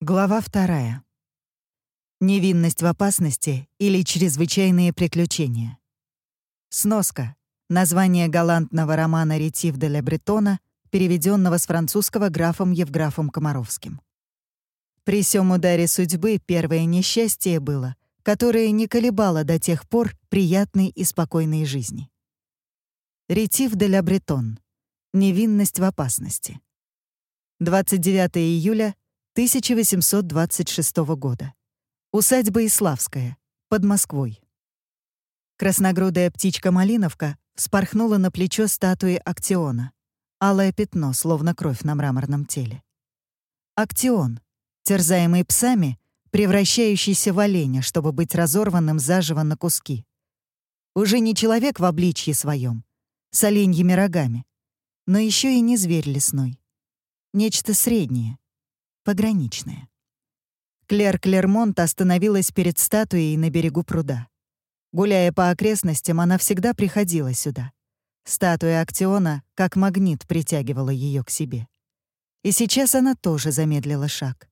Глава вторая. Невинность в опасности или чрезвычайные приключения. Сноска. Название галантного романа «Ретив де ля Бретона», переведенного с французского графом Евграфом Комаровским. При сём ударе судьбы первое несчастье было, которое не колебало до тех пор приятной и спокойной жизни. «Ретив де ля Бретон. Невинность в опасности». 29 июля 1826 года. Усадьба Иславская, под Москвой. Красногрудая птичка-малиновка спорхнула на плечо статуи Актиона. Алое пятно, словно кровь на мраморном теле. Актион, терзаемый псами, превращающийся в оленя, чтобы быть разорванным заживо на куски. Уже не человек в обличье своем, с оленьими рогами, но еще и не зверь лесной. Нечто среднее — пограничная. Клер Клермонт остановилась перед статуей на берегу пруда. Гуляя по окрестностям, она всегда приходила сюда. Статуя Актиона как магнит притягивала ее к себе. И сейчас она тоже замедлила шаг.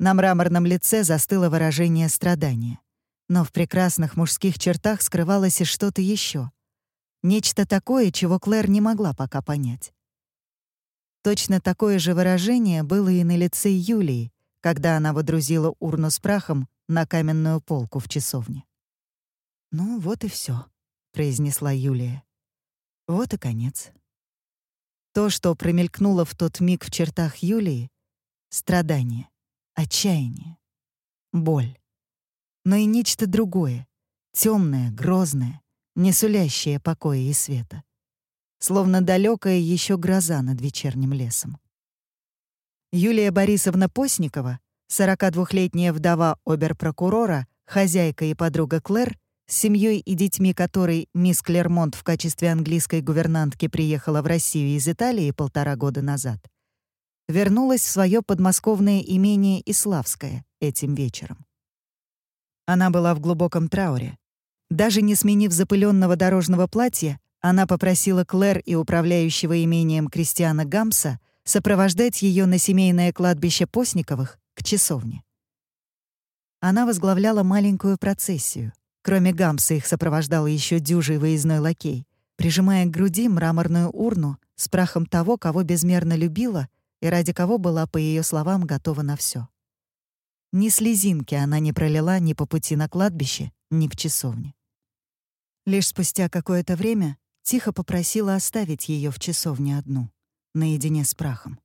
На мраморном лице застыло выражение страдания. Но в прекрасных мужских чертах скрывалось и что-то еще. Нечто такое, чего Клэр не могла пока понять. Точно такое же выражение было и на лице Юлии, когда она водрузила урну с прахом на каменную полку в часовне. «Ну, вот и все, произнесла Юлия. «Вот и конец». То, что промелькнуло в тот миг в чертах Юлии — страдание, отчаяние, боль. Но и нечто другое, темное, грозное, не сулящее покоя и света словно далекая еще гроза над вечерним лесом. Юлия Борисовна Постникова, 42-летняя вдова оберпрокурора, хозяйка и подруга Клэр, с семьей и детьми которой мисс Клермонт в качестве английской гувернантки приехала в Россию из Италии полтора года назад, вернулась в свое подмосковное имение Иславское этим вечером. Она была в глубоком трауре. Даже не сменив запыленного дорожного платья, она попросила Клэр и управляющего имением Кристиана Гамса сопровождать ее на семейное кладбище Постниковых к часовне. Она возглавляла маленькую процессию. Кроме Гамса их сопровождал еще дюжий выездной лакей, прижимая к груди мраморную урну с прахом того, кого безмерно любила и ради кого была, по ее словам, готова на все. Ни слезинки она не пролила ни по пути на кладбище, ни в часовне. Лишь спустя какое-то время тихо попросила оставить ее в часовне одну, наедине с прахом.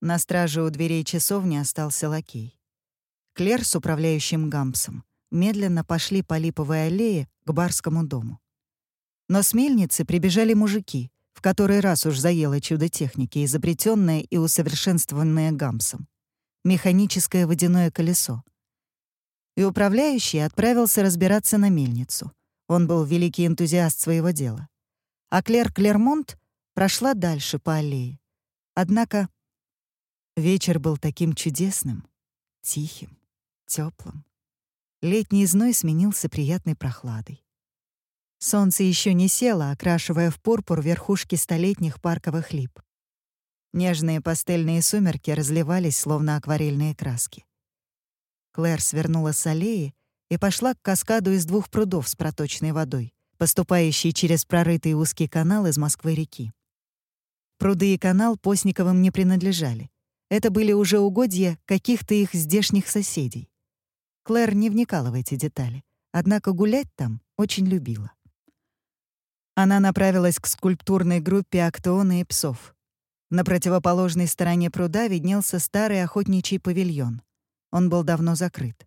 На страже у дверей часовни остался лакей. Клер с управляющим Гампсом медленно пошли по липовой аллее к барскому дому. Но с мельницы прибежали мужики, в который раз уж заело чудо техники, изобретенное и усовершенствованное Гампсом — механическое водяное колесо. И управляющий отправился разбираться на мельницу — он был великий энтузиаст своего дела. А Клер Клермонт прошла дальше по аллее. Однако вечер был таким чудесным, тихим, теплым. Летний зной сменился приятной прохладой. Солнце еще не село, окрашивая в пурпур верхушки столетних парковых лип. Нежные пастельные сумерки разливались, словно акварельные краски. Клэр свернула с аллеи и пошла к каскаду из двух прудов с проточной водой, поступающей через прорытый узкий канал из Москвы-реки. Пруды и канал Постниковым не принадлежали. Это были уже угодья каких-то их здешних соседей. Клэр не вникала в эти детали, однако гулять там очень любила. Она направилась к скульптурной группе актеона и псов. На противоположной стороне пруда виднелся старый охотничий павильон. Он был давно закрыт.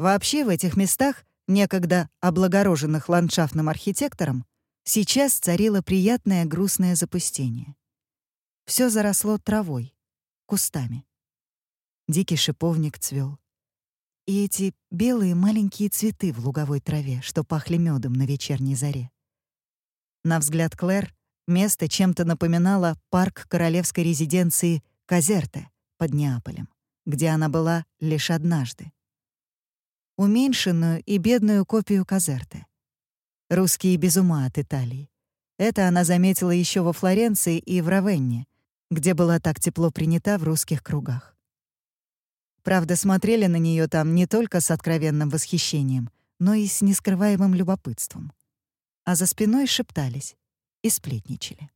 Вообще в этих местах, некогда облагороженных ландшафтным архитектором, сейчас царило приятное грустное запустение. Все заросло травой, кустами. Дикий шиповник цвел. И эти белые маленькие цветы в луговой траве, что пахли медом на вечерней заре. На взгляд Клэр, место чем-то напоминало парк королевской резиденции Казерте под Неаполем, где она была лишь однажды уменьшенную и бедную копию Казерты. Русские без ума от Италии. Это она заметила еще во Флоренции и в Равенне, где была так тепло принята в русских кругах. Правда, смотрели на нее там не только с откровенным восхищением, но и с нескрываемым любопытством. А за спиной шептались и сплетничали.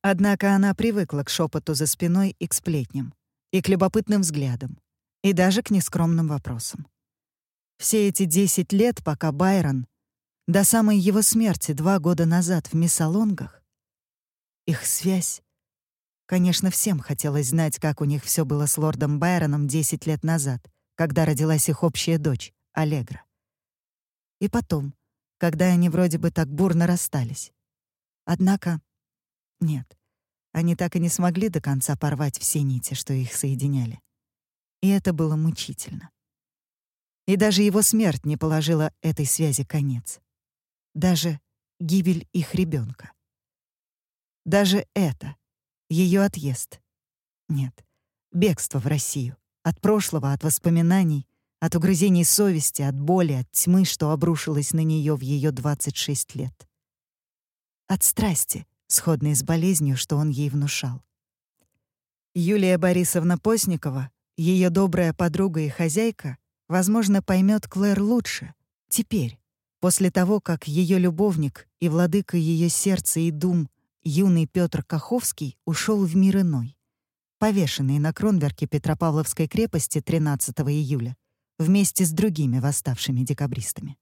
Однако она привыкла к шепоту за спиной и к сплетням, и к любопытным взглядам, и даже к нескромным вопросам. Все эти десять лет, пока Байрон, до самой его смерти два года назад в Миссалонгах, их связь Конечно, всем хотелось знать, как у них все было с лордом Байроном 10 лет назад, когда родилась их общая дочь, Аллегра. И потом, когда они вроде бы так бурно расстались. Однако, нет, они так и не смогли до конца порвать все нити, что их соединяли. И это было мучительно. И даже его смерть не положила этой связи конец. Даже гибель их ребенка. Даже это — ее отъезд. Нет, бегство в Россию. От прошлого, от воспоминаний, от угрызений совести, от боли, от тьмы, что обрушилась на нее в ее 26 лет. От страсти, сходной с болезнью, что он ей внушал. Юлия Борисовна Постникова, ее добрая подруга и хозяйка, возможно, поймет Клэр лучше, теперь, после того, как ее любовник и владыка ее сердца и дум юный Петр Каховский ушел в мир иной, повешенный на Кронверке Петропавловской крепости 13 июля вместе с другими восставшими декабристами.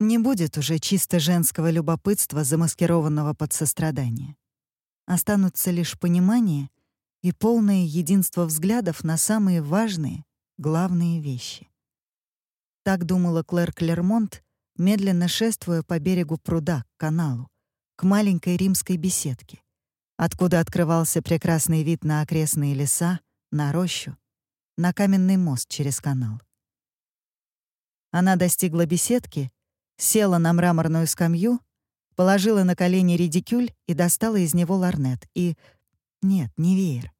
Не будет уже чисто женского любопытства, замаскированного под сострадание. Останутся лишь понимание и полное единство взглядов на самые важные, главные вещи. Так думала Клэр Клермонт, медленно шествуя по берегу пруда к каналу, к маленькой римской беседке, откуда открывался прекрасный вид на окрестные леса, на рощу, на каменный мост через канал. Она достигла беседки, села на мраморную скамью, положила на колени редикюль и достала из него ларнет. И... Нет, не веер.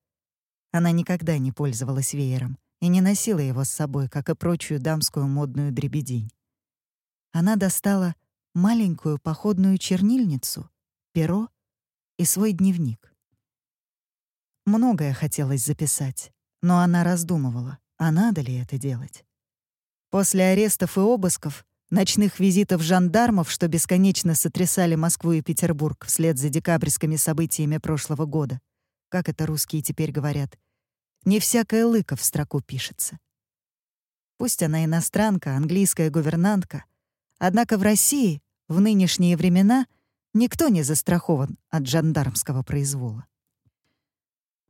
Она никогда не пользовалась веером и не носила его с собой, как и прочую дамскую модную дребедень. Она достала маленькую походную чернильницу перо и свой дневник. Многое хотелось записать, но она раздумывала, а надо ли это делать. После арестов и обысков, ночных визитов жандармов, что бесконечно сотрясали Москву и Петербург вслед за декабрьскими событиями прошлого года, как это русские теперь говорят, не всякая лыка в строку пишется. Пусть она иностранка, английская гувернантка, однако в России в нынешние времена — Никто не застрахован от жандармского произвола.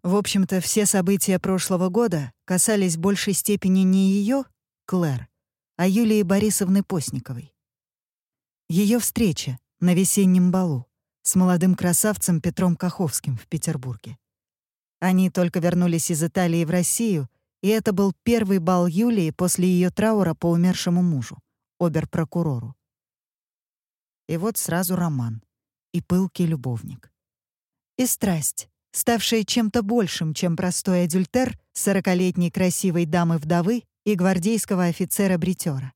В общем-то, все события прошлого года касались большей степени не ее, Клэр, а Юлии Борисовны Постниковой. Ее встреча на весеннем балу с молодым красавцем Петром Каховским в Петербурге. Они только вернулись из Италии в Россию, и это был первый бал Юлии после ее траура по умершему мужу, обер-прокурору. И вот сразу роман и пылкий любовник. И страсть, ставшая чем-то большим, чем простой адюльтер сорокалетней красивой дамы-вдовы и гвардейского офицера-бритера.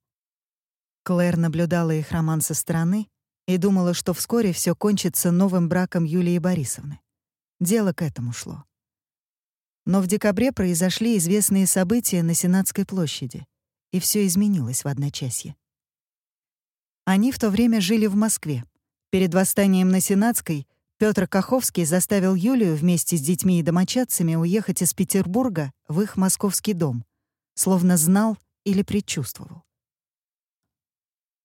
Клэр наблюдала их роман со стороны и думала, что вскоре все кончится новым браком Юлии Борисовны. Дело к этому шло. Но в декабре произошли известные события на Сенатской площади, и все изменилось в одночасье. Они в то время жили в Москве, Перед восстанием на Сенатской Петр Каховский заставил Юлию вместе с детьми и домочадцами уехать из Петербурга в их московский дом, словно знал или предчувствовал.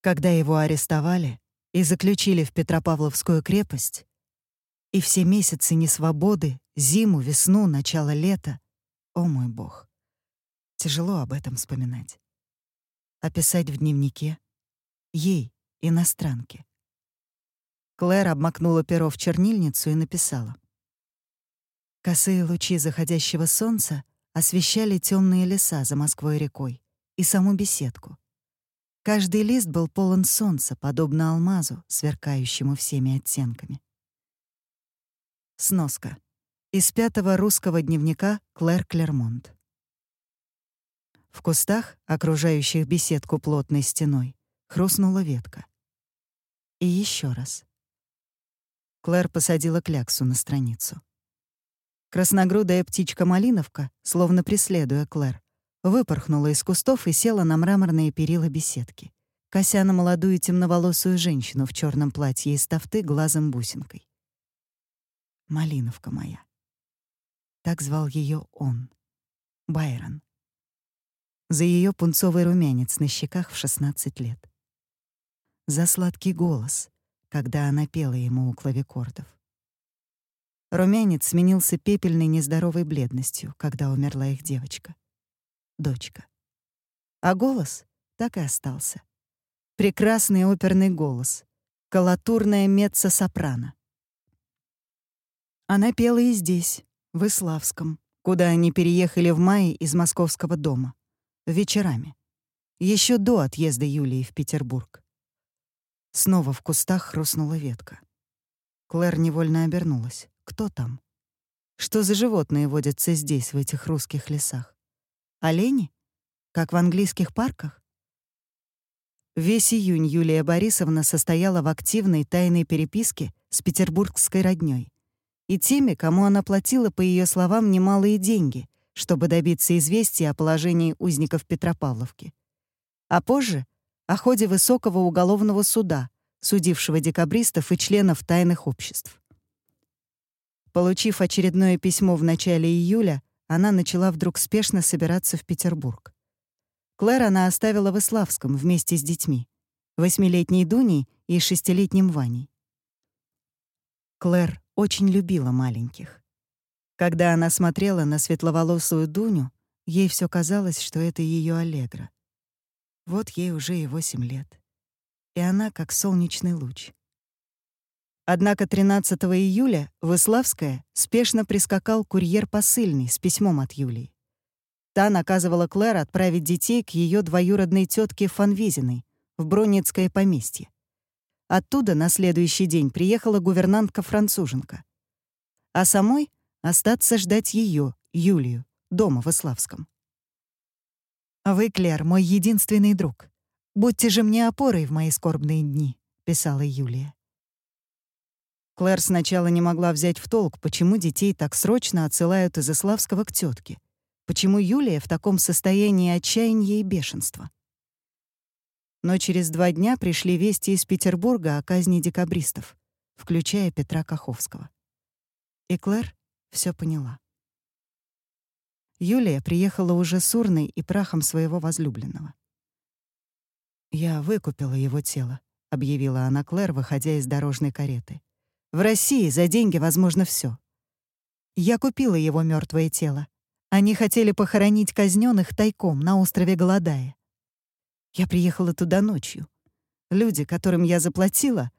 Когда его арестовали и заключили в Петропавловскую крепость, и все месяцы несвободы, зиму, весну, начало лета, о мой бог, тяжело об этом вспоминать. Описать в дневнике ей, иностранке. Клэр обмакнула перо в чернильницу и написала. Косые лучи заходящего солнца освещали темные леса за Москвой рекой и саму беседку. Каждый лист был полон солнца, подобно алмазу, сверкающему всеми оттенками. Сноска. Из пятого русского дневника Клэр Клермонт. В кустах, окружающих беседку плотной стеной, хрустнула ветка. И еще раз. Клэр посадила кляксу на страницу. Красногрудая птичка-малиновка, словно преследуя Клэр, выпорхнула из кустов и села на мраморные перила беседки, кося на молодую темноволосую женщину в черном платье из тафты глазом-бусинкой. «Малиновка моя». Так звал ее он, Байрон. За ее пунцовый румянец на щеках в 16 лет. За сладкий голос, когда она пела ему у клавикордов. Румянец сменился пепельной нездоровой бледностью, когда умерла их девочка. Дочка. А голос так и остался. Прекрасный оперный голос. Колотурная меццо-сопрано. Она пела и здесь, в Иславском, куда они переехали в мае из московского дома. Вечерами. еще до отъезда Юлии в Петербург. Снова в кустах хрустнула ветка. Клэр невольно обернулась. Кто там? Что за животные водятся здесь, в этих русских лесах? Олени? Как в английских парках? Весь июнь Юлия Борисовна состояла в активной тайной переписке с петербургской роднёй и теми, кому она платила, по ее словам, немалые деньги, чтобы добиться известия о положении узников Петропавловки. А позже — о ходе высокого уголовного суда, судившего декабристов и членов тайных обществ. Получив очередное письмо в начале июля, она начала вдруг спешно собираться в Петербург. Клэр она оставила в Иславском вместе с детьми, восьмилетней Дуней и шестилетним Ваней. Клэр очень любила маленьких. Когда она смотрела на светловолосую Дуню, ей все казалось, что это ее Аллегра. Вот ей уже и восемь лет. И она как солнечный луч. Однако 13 июля в Иславское спешно прискакал курьер посыльный с письмом от Юлии. Та наказывала Клэр отправить детей к ее двоюродной тетке Фанвизиной в Бронницкое поместье. Оттуда на следующий день приехала гувернантка-француженка. А самой остаться ждать ее, Юлию, дома в Иславском. «Вы, Клэр, мой единственный друг. Будьте же мне опорой в мои скорбные дни», — писала Юлия. Клэр сначала не могла взять в толк, почему детей так срочно отсылают из Иславского к тетке. Почему Юлия в таком состоянии отчаяния и бешенства? Но через два дня пришли вести из Петербурга о казни декабристов, включая Петра Каховского. И Клэр все поняла. Юлия приехала уже с урной и прахом своего возлюбленного. «Я выкупила его тело», — объявила она Клэр, выходя из дорожной кареты. В России за деньги возможно все. Я купила его мертвое тело. Они хотели похоронить казненных тайком на острове Голодая. Я приехала туда ночью. Люди, которым я заплатила...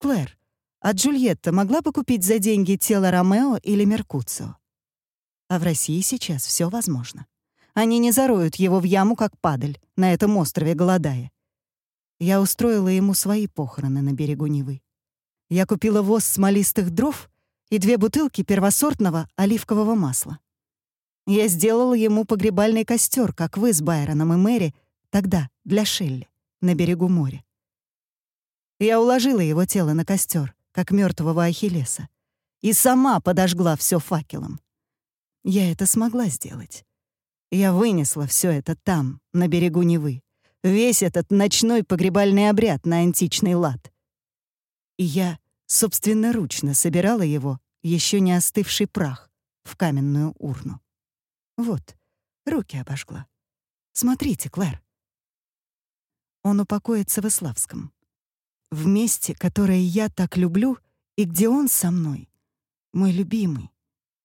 Клэр, а Джульетта могла бы купить за деньги тело Ромео или Меркуцио? А в России сейчас все возможно. Они не зароют его в яму, как падаль, на этом острове Голодая. Я устроила ему свои похороны на берегу Невы. Я купила воз смолистых дров и две бутылки первосортного оливкового масла. Я сделала ему погребальный костер, как вы с Байроном и Мэри тогда, для Шелли, на берегу моря. Я уложила его тело на костер, как мертвого Ахиллеса, и сама подожгла все факелом. Я это смогла сделать. Я вынесла все это там, на берегу Невы, весь этот ночной погребальный обряд на античный лад — и я собственноручно собирала его, еще не остывший прах, в каменную урну. Вот, руки обожгла. Смотрите, Клэр. Он упокоится в Иславском. В месте, которое я так люблю, и где он со мной. Мой любимый,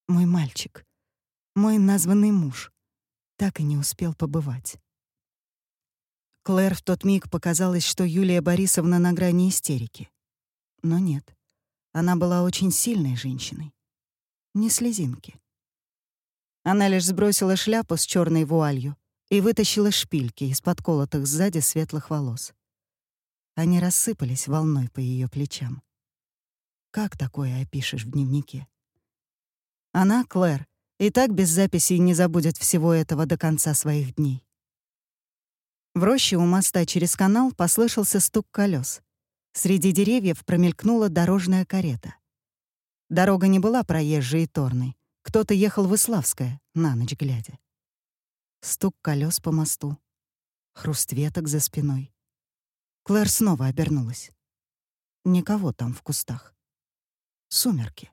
мой мальчик, мой названный муж. Так и не успел побывать. Клэр в тот миг показалось, что Юлия Борисовна на грани истерики. Но нет, она была очень сильной женщиной. Не слезинки. Она лишь сбросила шляпу с черной вуалью и вытащила шпильки из подколотых сзади светлых волос. Они рассыпались волной по ее плечам. Как такое опишешь в дневнике? Она, Клэр, и так без записей не забудет всего этого до конца своих дней. В роще у моста через канал послышался стук колес. Среди деревьев промелькнула дорожная карета. Дорога не была проезжей и торной. Кто-то ехал в Иславское, на ночь глядя. Стук колес по мосту. Хруст веток за спиной. Клэр снова обернулась. Никого там в кустах. Сумерки.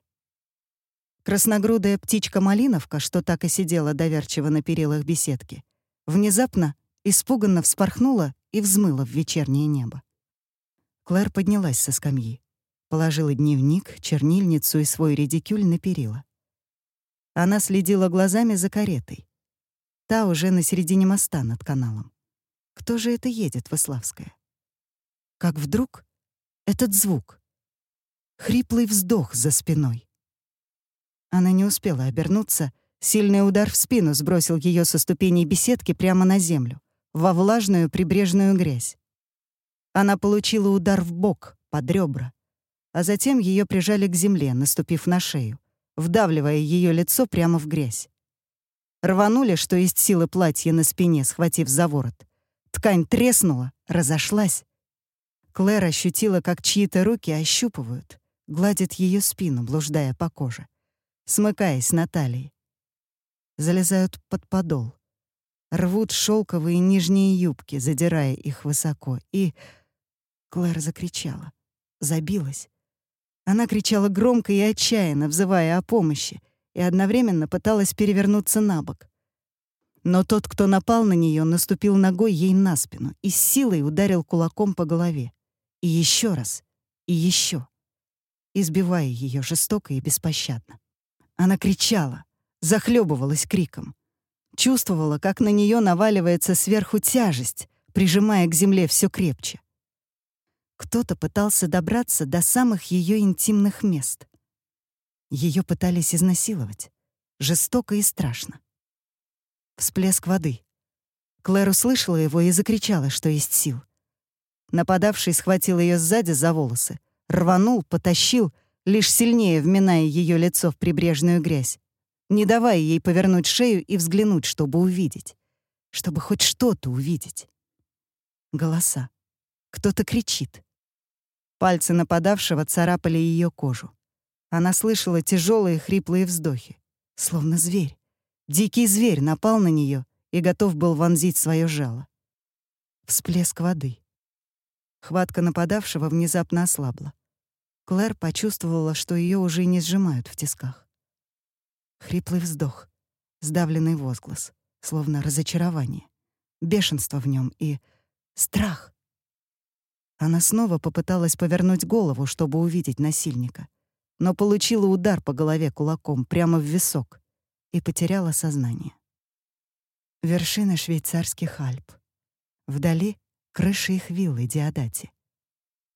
Красногрудая птичка-малиновка, что так и сидела доверчиво на перилах беседки, внезапно испуганно вспорхнула и взмыла в вечернее небо. Клэр поднялась со скамьи, положила дневник, чернильницу и свой редикюль на перила. Она следила глазами за каретой. Та уже на середине моста над каналом. Кто же это едет в Иславское? Как вдруг этот звук. Хриплый вздох за спиной. Она не успела обернуться. Сильный удар в спину сбросил ее со ступеней беседки прямо на землю, во влажную прибрежную грязь. Она получила удар в бок, под ребра, а затем ее прижали к земле, наступив на шею, вдавливая ее лицо прямо в грязь. Рванули, что есть силы платья на спине, схватив за ворот. Ткань треснула, разошлась. Клэр ощутила, как чьи-то руки ощупывают, гладят ее спину, блуждая по коже, смыкаясь на талии. Залезают под подол. Рвут шелковые нижние юбки, задирая их высоко, и Клэр закричала. Забилась. Она кричала громко и отчаянно, взывая о помощи, и одновременно пыталась перевернуться на бок. Но тот, кто напал на нее, наступил ногой ей на спину и с силой ударил кулаком по голове. И еще раз, и еще, избивая ее жестоко и беспощадно. Она кричала, захлебывалась криком. Чувствовала, как на нее наваливается сверху тяжесть, прижимая к земле все крепче. Кто-то пытался добраться до самых ее интимных мест. Ее пытались изнасиловать. Жестоко и страшно. Всплеск воды. Клэр услышала его и закричала, что есть сил. Нападавший схватил ее сзади за волосы, рванул, потащил, лишь сильнее вминая ее лицо в прибрежную грязь, не давая ей повернуть шею и взглянуть, чтобы увидеть. Чтобы хоть что-то увидеть. Голоса. Кто-то кричит. Пальцы нападавшего царапали ее кожу. Она слышала тяжелые хриплые вздохи, словно зверь. Дикий зверь напал на нее и готов был вонзить свое жало. Всплеск воды. Хватка нападавшего внезапно ослабла. Клэр почувствовала, что ее уже не сжимают в тисках. Хриплый вздох, сдавленный возглас, словно разочарование, бешенство в нем и страх. Она снова попыталась повернуть голову, чтобы увидеть насильника, но получила удар по голове кулаком прямо в висок и потеряла сознание. Вершина швейцарских Альп. Вдали — крыши их виллы Диадати.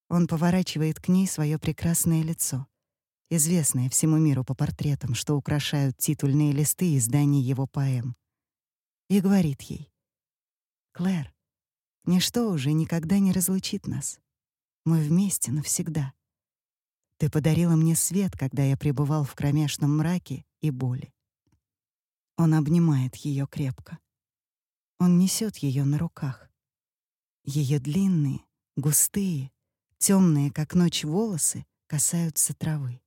Он поворачивает к ней свое прекрасное лицо, известное всему миру по портретам, что украшают титульные листы изданий его поэм, и говорит ей, «Клэр, Ничто уже никогда не разлучит нас. Мы вместе навсегда. Ты подарила мне свет, когда я пребывал в кромешном мраке и боли. Он обнимает ее крепко. Он несет ее на руках. Ее длинные, густые, темные, как ночь, волосы касаются травы.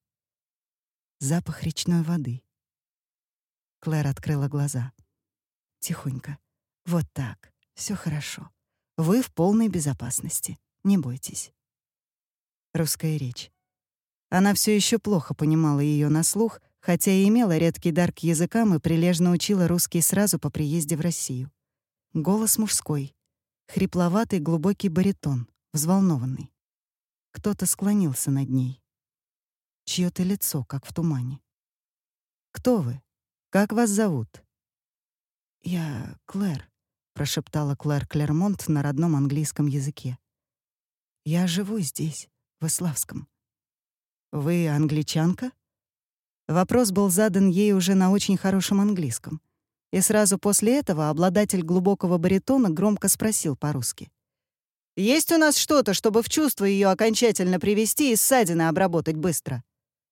Запах речной воды. Клэр открыла глаза. Тихонько. Вот так. Все хорошо. Вы в полной безопасности. Не бойтесь. Русская речь. Она все еще плохо понимала ее на слух, хотя и имела редкий дар к языкам и прилежно учила русский сразу по приезде в Россию. Голос мужской. Хрипловатый глубокий баритон, взволнованный. Кто-то склонился над ней. Чьё-то лицо, как в тумане. «Кто вы? Как вас зовут?» «Я Клэр», прошептала Клэр Клермонт на родном английском языке. Я живу здесь, в Иславском. Вы англичанка? Вопрос был задан ей уже на очень хорошем английском. И сразу после этого обладатель глубокого баритона громко спросил по-русски. «Есть у нас что-то, чтобы в чувство ее окончательно привести и ссадины обработать быстро?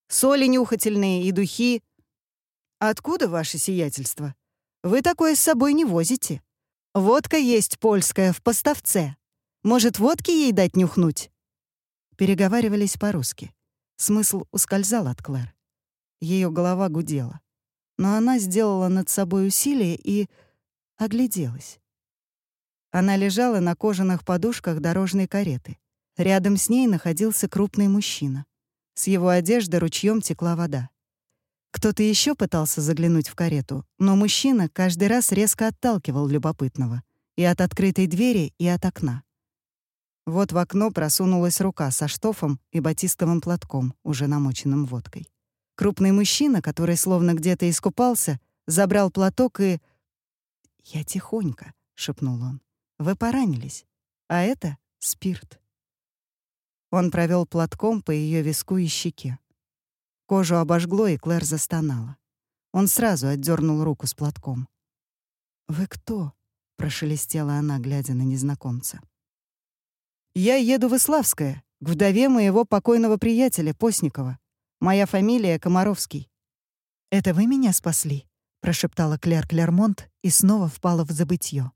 Соли нюхательные и духи?» «Откуда ваше сиятельство? Вы такое с собой не возите?» Водка есть польская в поставце. Может, водки ей дать нюхнуть?» Переговаривались по-русски. Смысл ускользал от Клэр. Ее голова гудела. Но она сделала над собой усилие и огляделась. Она лежала на кожаных подушках дорожной кареты. Рядом с ней находился крупный мужчина. С его одежды ручьем текла вода. Кто-то еще пытался заглянуть в карету, но мужчина каждый раз резко отталкивал любопытного и от открытой двери, и от окна. Вот в окно просунулась рука со штофом и батистовым платком, уже намоченным водкой. Крупный мужчина, который словно где-то искупался, забрал платок и... «Я тихонько», — шепнул он. «Вы поранились, а это спирт». Он провел платком по ее виску и щеке. Кожу обожгло, и Клэр застонала. Он сразу отдернул руку с платком. «Вы кто?» — прошелестела она, глядя на незнакомца. «Я еду в Иславское, к вдове моего покойного приятеля Постникова. Моя фамилия Комаровский». «Это вы меня спасли?» — прошептала Клэр Клермонт и снова впала в забытье.